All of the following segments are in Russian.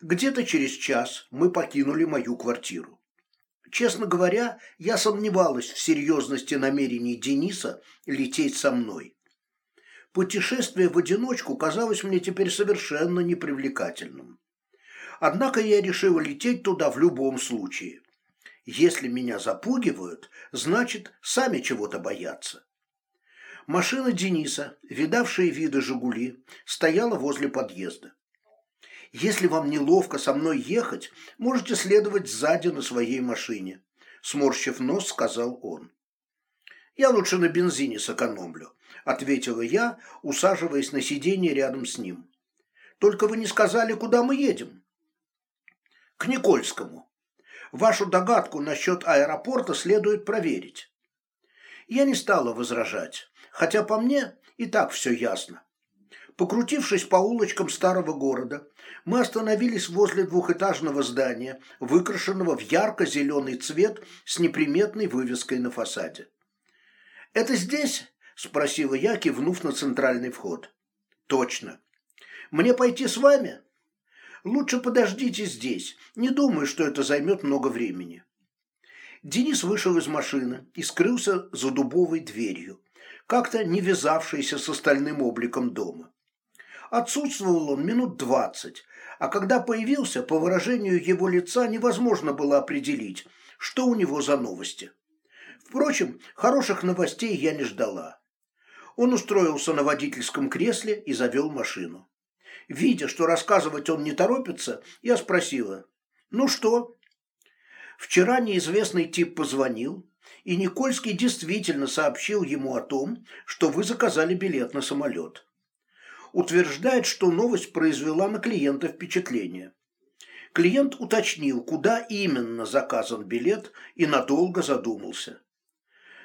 Где-то через час мы покинули мою квартиру. Честно говоря, я сомневалась в серьезности намерений Дениса лететь со мной. Путешествие в одиночку казалось мне теперь совершенно непривлекательным. Однако я решила лететь туда в любом случае. Если меня запугивают, значит, сами чего-то боятся. Машина Дениса, видавшая виды «Жигули», стояла возле подъезда. Если вам неловко со мной ехать, можете следовать сзади на своей машине», – сморщив нос, сказал он. «Я лучше на бензине сэкономлю», – ответила я, усаживаясь на сиденье рядом с ним. «Только вы не сказали, куда мы едем?» «К Никольскому. Вашу догадку насчет аэропорта следует проверить». Я не стала возражать, хотя по мне и так все ясно. Покрутившись по улочкам старого города, мы остановились возле двухэтажного здания, выкрашенного в ярко-зеленый цвет с неприметной вывеской на фасаде. «Это здесь?» – спросила я, кивнув на центральный вход. «Точно. Мне пойти с вами?» «Лучше подождите здесь. Не думаю, что это займет много времени». Денис вышел из машины и скрылся за дубовой дверью, как-то не вязавшейся с остальным обликом дома. Отсутствовал он минут двадцать, а когда появился, по выражению его лица невозможно было определить, что у него за новости. Впрочем, хороших новостей я не ждала. Он устроился на водительском кресле и завел машину. Видя, что рассказывать он не торопится, я спросила, «Ну что?» Вчера неизвестный тип позвонил, и Никольский действительно сообщил ему о том, что вы заказали билет на самолет утверждает, что новость произвела на клиента впечатление. Клиент уточнил, куда именно заказан билет и надолго задумался.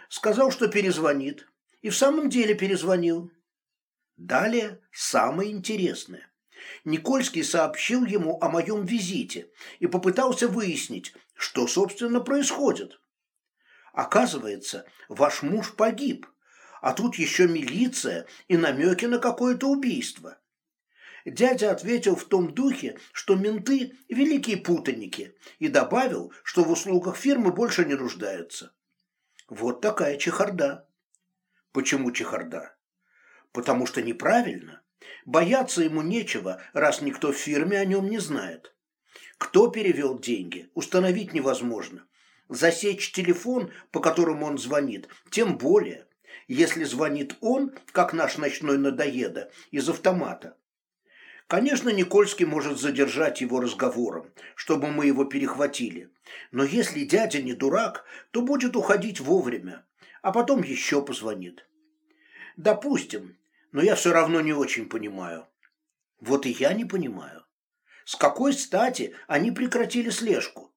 Сказал, что перезвонит. И в самом деле перезвонил. Далее самое интересное. Никольский сообщил ему о моем визите и попытался выяснить, что, собственно, происходит. Оказывается, ваш муж погиб, а тут еще милиция и намеки на какое-то убийство. Дядя ответил в том духе, что менты – великие путаники, и добавил, что в услугах фирмы больше не нуждаются. Вот такая чехарда. Почему чехарда? Потому что неправильно. Бояться ему нечего, раз никто в фирме о нем не знает. Кто перевел деньги, установить невозможно. Засечь телефон, по которому он звонит, тем более – если звонит он, как наш ночной надоеда, из автомата. Конечно, Никольский может задержать его разговором, чтобы мы его перехватили. Но если дядя не дурак, то будет уходить вовремя, а потом еще позвонит. Допустим, но я все равно не очень понимаю. Вот и я не понимаю. С какой стати они прекратили слежку?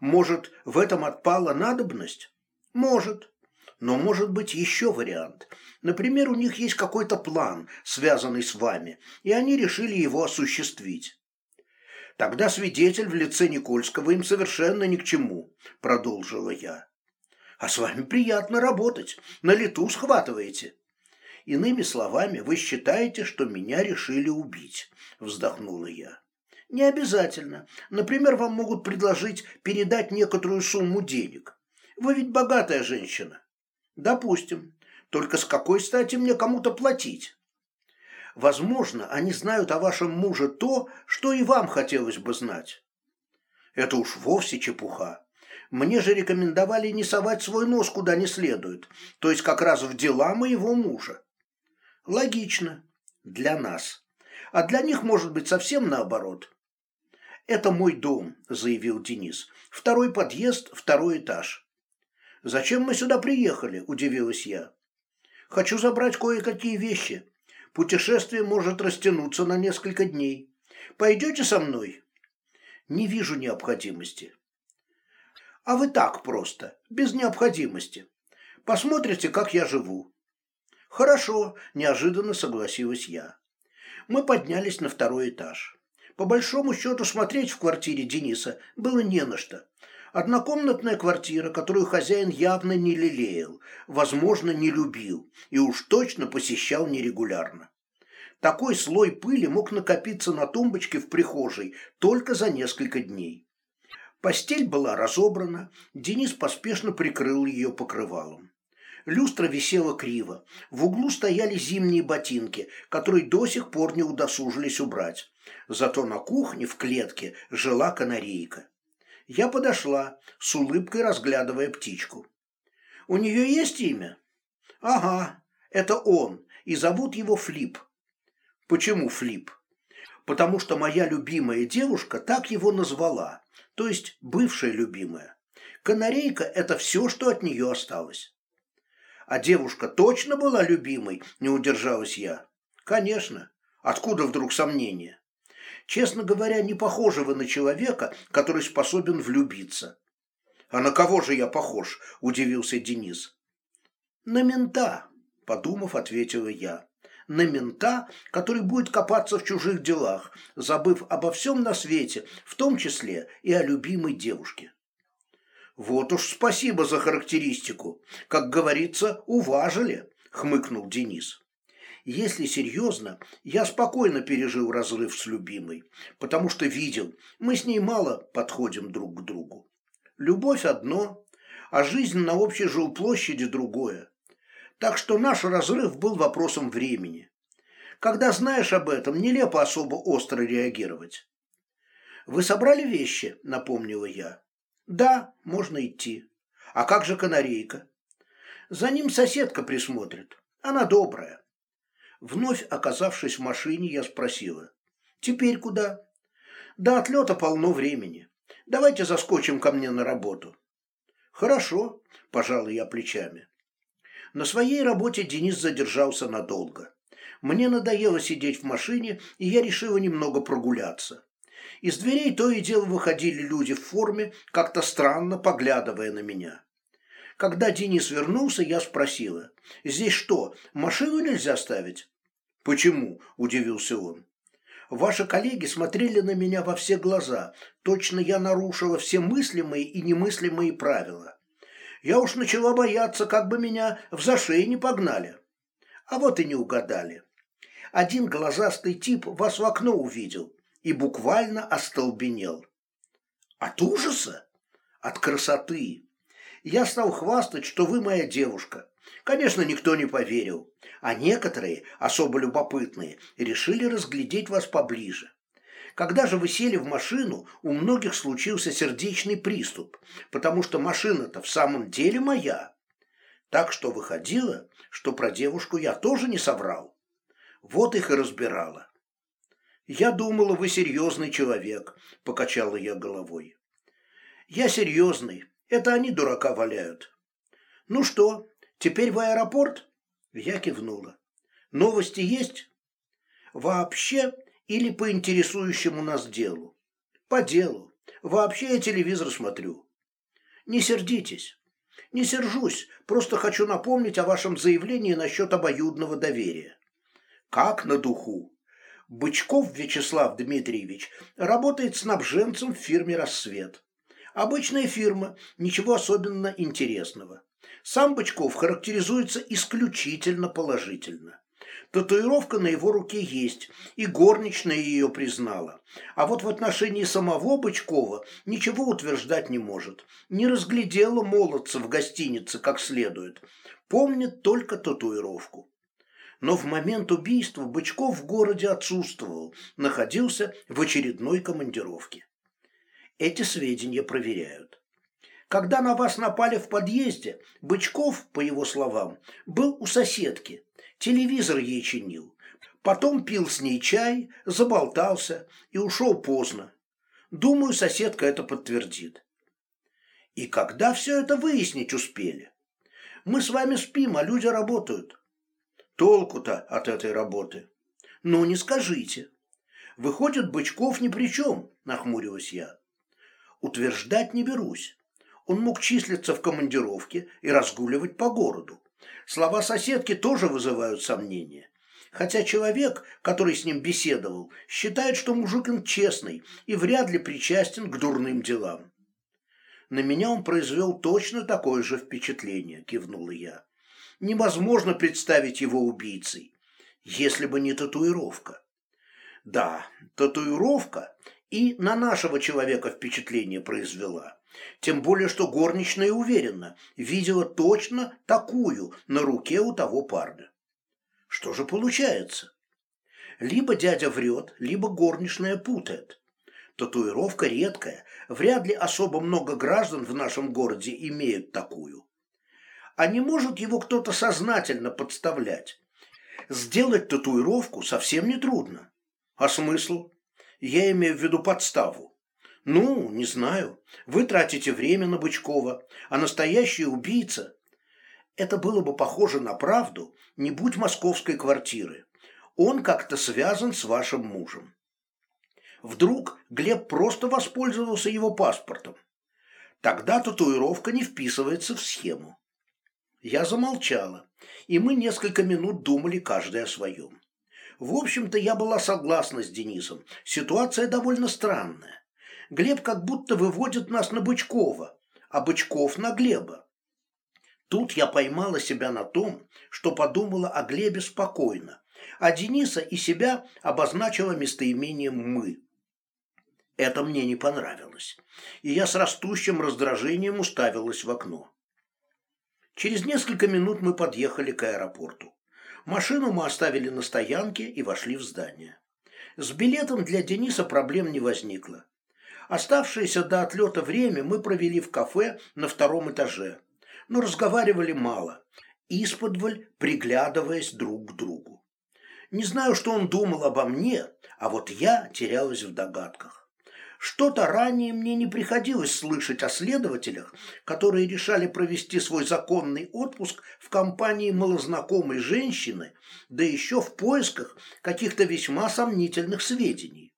Может, в этом отпала надобность? Может. Но может быть еще вариант. Например, у них есть какой-то план, связанный с вами, и они решили его осуществить. Тогда свидетель в лице Никольского им совершенно ни к чему, продолжила я. А с вами приятно работать, на лету схватываете. Иными словами, вы считаете, что меня решили убить, вздохнула я. Не обязательно. Например, вам могут предложить передать некоторую сумму денег. Вы ведь богатая женщина. Допустим. Только с какой стати мне кому-то платить? Возможно, они знают о вашем муже то, что и вам хотелось бы знать. Это уж вовсе чепуха. Мне же рекомендовали не совать свой нос куда не следует, то есть как раз в дела моего мужа. Логично. Для нас. А для них может быть совсем наоборот. «Это мой дом», – заявил Денис. «Второй подъезд, второй этаж. «Зачем мы сюда приехали?» – удивилась я. «Хочу забрать кое-какие вещи. Путешествие может растянуться на несколько дней. Пойдете со мной?» «Не вижу необходимости». «А вы так просто, без необходимости. Посмотрите, как я живу». «Хорошо», – неожиданно согласилась я. Мы поднялись на второй этаж. По большому счету смотреть в квартире Дениса было не на что. Однокомнатная квартира, которую хозяин явно не лелеял, возможно, не любил и уж точно посещал нерегулярно. Такой слой пыли мог накопиться на тумбочке в прихожей только за несколько дней. Постель была разобрана, Денис поспешно прикрыл ее покрывалом. Люстра висела криво. В углу стояли зимние ботинки, которые до сих пор не удосужились убрать. Зато на кухне в клетке жила канарейка. Я подошла, с улыбкой разглядывая птичку. «У нее есть имя?» «Ага, это он, и зовут его Флип». «Почему Флип?» «Потому что моя любимая девушка так его назвала, то есть бывшая любимая. Канарейка – это все, что от нее осталось». А девушка точно была любимой, не удержалась я. Конечно. Откуда вдруг сомнения? Честно говоря, не похожи вы на человека, который способен влюбиться. А на кого же я похож? Удивился Денис. На мента, подумав, ответила я. На мента, который будет копаться в чужих делах, забыв обо всем на свете, в том числе и о любимой девушке. «Вот уж спасибо за характеристику. Как говорится, уважили», — хмыкнул Денис. «Если серьезно, я спокойно пережил разрыв с любимой, потому что видел, мы с ней мало подходим друг к другу. Любовь одно, а жизнь на общей жилплощади другое. Так что наш разрыв был вопросом времени. Когда знаешь об этом, нелепо особо остро реагировать. «Вы собрали вещи?» – напомнила я. Да, можно идти. А как же канарейка? За ним соседка присмотрит. Она добрая. Вновь оказавшись в машине, я спросила. Теперь куда? До отлета полно времени. Давайте заскочим ко мне на работу. Хорошо, пожал я плечами. На своей работе Денис задержался надолго. Мне надоело сидеть в машине, и я решила немного прогуляться. Из дверей то и дело выходили люди в форме, как-то странно поглядывая на меня. Когда Денис вернулся, я спросила, «Здесь что, машину нельзя ставить?» «Почему?» – удивился он. «Ваши коллеги смотрели на меня во все глаза. Точно я нарушила все мыслимые и немыслимые правила. Я уж начала бояться, как бы меня в зашей не погнали. А вот и не угадали. Один глазастый тип вас в окно увидел и буквально остолбенел. От ужаса? От красоты. Я стал хвастать, что вы моя девушка. Конечно, никто не поверил, а некоторые, особо любопытные, решили разглядеть вас поближе. Когда же вы сели в машину, у многих случился сердечный приступ, потому что машина-то в самом деле моя. Так что выходило, что про девушку я тоже не соврал. Вот их и разбирала. «Я думала, вы серьезный человек», – покачала я головой. «Я серьезный. Это они дурака валяют». «Ну что, теперь в аэропорт?» Я кивнула. «Новости есть?» «Вообще или по интересующему нас делу?» «По делу. Вообще я телевизор смотрю». «Не сердитесь». «Не сержусь, просто хочу напомнить о вашем заявлении насчет обоюдного доверия». «Как на духу?» Бычков Вячеслав Дмитриевич работает снабженцем в фирме «Рассвет». Обычная фирма, ничего особенно интересного. Сам Бычков характеризуется исключительно положительно. Татуировка на его руке есть, и горничная ее признала. А вот в отношении самого Бычкова ничего утверждать не может. Не разглядела молодца в гостинице как следует. Помнит только татуировку но в момент убийства Бычков в городе отсутствовал, находился в очередной командировке. Эти сведения проверяют. Когда на вас напали в подъезде, Бычков, по его словам, был у соседки, телевизор ей чинил. Потом пил с ней чай, заболтался и ушел поздно. Думаю, соседка это подтвердит. И когда все это выяснить успели? Мы с вами спим, а люди работают. Толку-то от этой работы? Ну, не скажите. Выходит, Бычков ни при чем, нахмурилась я. Утверждать не берусь. Он мог числиться в командировке и разгуливать по городу. Слова соседки тоже вызывают сомнения. Хотя человек, который с ним беседовал, считает, что мужик он честный и вряд ли причастен к дурным делам. На меня он произвел точно такое же впечатление, кивнула я невозможно представить его убийцей. если бы не татуировка. Да, татуировка и на нашего человека впечатление произвела. Тем более, что горничная уверена, видела точно такую на руке у того парня. Что же получается? Либо дядя врет, либо горничная путает. Татуировка редкая, вряд ли особо много граждан в нашем городе имеют такую. А не может его кто-то сознательно подставлять? Сделать татуировку совсем не трудно. А смысл? Я имею в виду подставу. Ну, не знаю. Вы тратите время на Бычкова, а настоящий убийца... Это было бы похоже на правду, не будь московской квартиры. Он как-то связан с вашим мужем. Вдруг Глеб просто воспользовался его паспортом. Тогда татуировка не вписывается в схему. Я замолчала, и мы несколько минут думали каждый о своем. В общем-то, я была согласна с Денисом. Ситуация довольно странная. Глеб как будто выводит нас на Бычкова, а Бычков на Глеба. Тут я поймала себя на том, что подумала о Глебе спокойно, а Дениса и себя обозначила местоимением «мы». Это мне не понравилось, и я с растущим раздражением уставилась в окно. Через несколько минут мы подъехали к аэропорту. Машину мы оставили на стоянке и вошли в здание. С билетом для Дениса проблем не возникло. Оставшееся до отлета время мы провели в кафе на втором этаже, но разговаривали мало, исподволь приглядываясь друг к другу. Не знаю, что он думал обо мне, а вот я терялась в догадках. Что-то ранее мне не приходилось слышать о следователях, которые решали провести свой законный отпуск в компании малознакомой женщины, да еще в поисках каких-то весьма сомнительных сведений.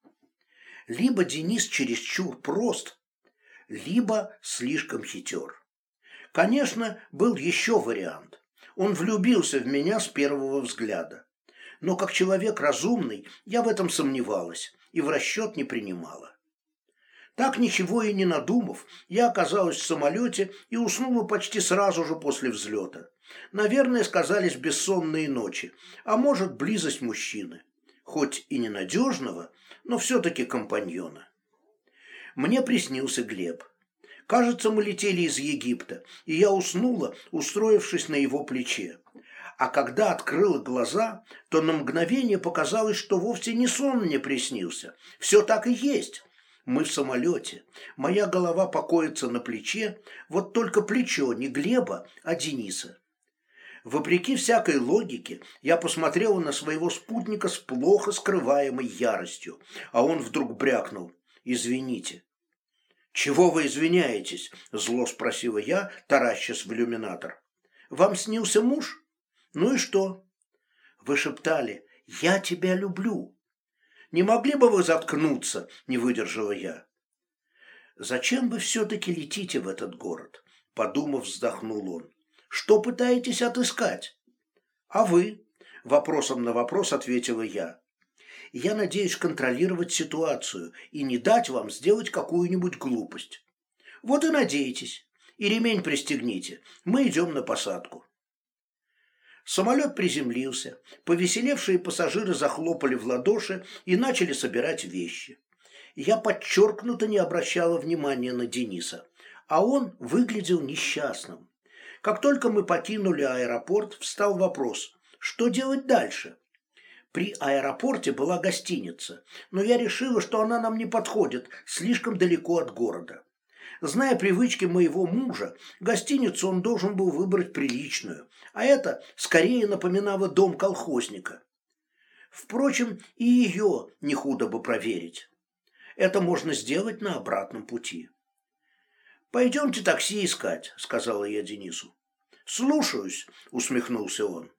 Либо Денис чересчур прост, либо слишком хитер. Конечно, был еще вариант. Он влюбился в меня с первого взгляда. Но как человек разумный, я в этом сомневалась и в расчет не принимала. Так ничего и не надумав, я оказалась в самолете и уснула почти сразу же после взлета. Наверное, сказались бессонные ночи, а может, близость мужчины. Хоть и ненадежного, но все-таки компаньона. Мне приснился Глеб. Кажется, мы летели из Египта, и я уснула, устроившись на его плече. А когда открыла глаза, то на мгновение показалось, что вовсе не сон мне приснился. Все так и есть. Мы в самолете. Моя голова покоится на плече, вот только плечо не Глеба, а Дениса. Вопреки всякой логике, я посмотрела на своего спутника с плохо скрываемой яростью, а он вдруг брякнул «Извините». «Чего вы извиняетесь?» – зло спросила я, таращась в иллюминатор. «Вам снился муж? Ну и что?» Вы шептали «Я тебя люблю». Не могли бы вы заткнуться?» – не выдержала я. «Зачем вы все-таки летите в этот город?» – подумав, вздохнул он. «Что пытаетесь отыскать?» «А вы?» – вопросом на вопрос ответила я. «Я надеюсь контролировать ситуацию и не дать вам сделать какую-нибудь глупость. Вот и надейтесь. И ремень пристегните. Мы идем на посадку». Самолет приземлился, повеселевшие пассажиры захлопали в ладоши и начали собирать вещи. Я подчеркнуто не обращала внимания на Дениса, а он выглядел несчастным. Как только мы покинули аэропорт, встал вопрос, что делать дальше? При аэропорте была гостиница, но я решила, что она нам не подходит, слишком далеко от города. Зная привычки моего мужа, гостиницу он должен был выбрать приличную, а это скорее напоминало дом колхозника. Впрочем, и ее не худо бы проверить. Это можно сделать на обратном пути. «Пойдемте такси искать», — сказала я Денису. «Слушаюсь», — усмехнулся он.